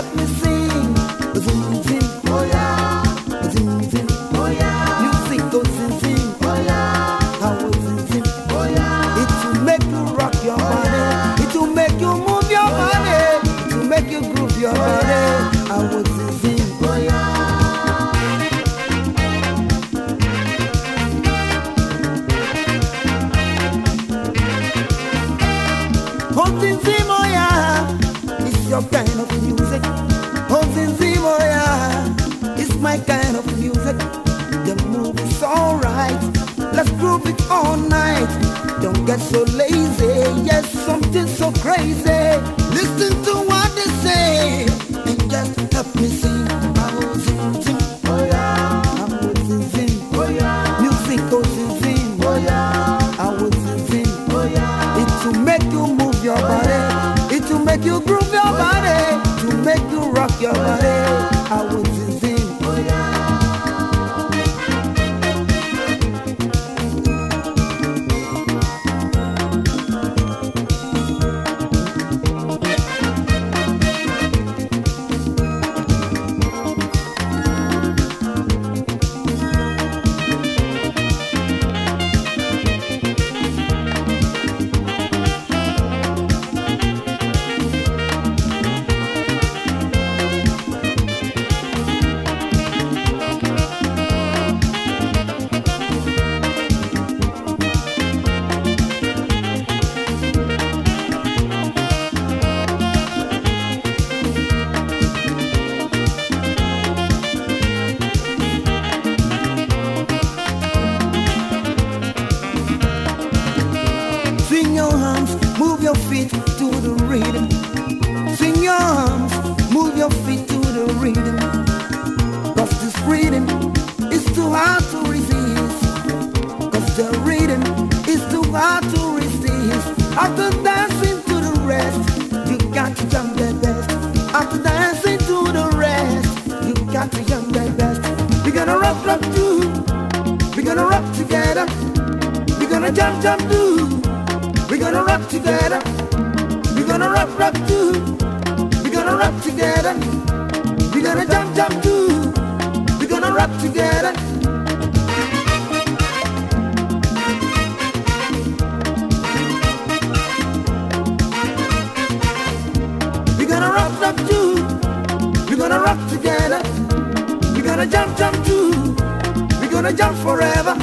help me your kind of music. Hunting Zimoya is my kind of music. The move is alright. Let's groove it all night. Don't get so lazy. Your body. Move your feet to the rhythm. Swing your arms, move your feet to the rhythm. Cause this rhythm is too hard to resist. Cause the rhythm is too hard to resist. After dancing to the rest, you got to jump the best. After dancing to the rest, you got to jump the best. We're gonna rock, rock, do. We're gonna rock together. We're gonna jump, jump, too. Gonna rock together. We're gonna rock, rock too. We're gonna rock together. We're gonna jump, jump too. We're gonna rock together. We're gonna rock, rock too. We're gonna rock together. We're gonna jump, jump too. We're gonna jump forever.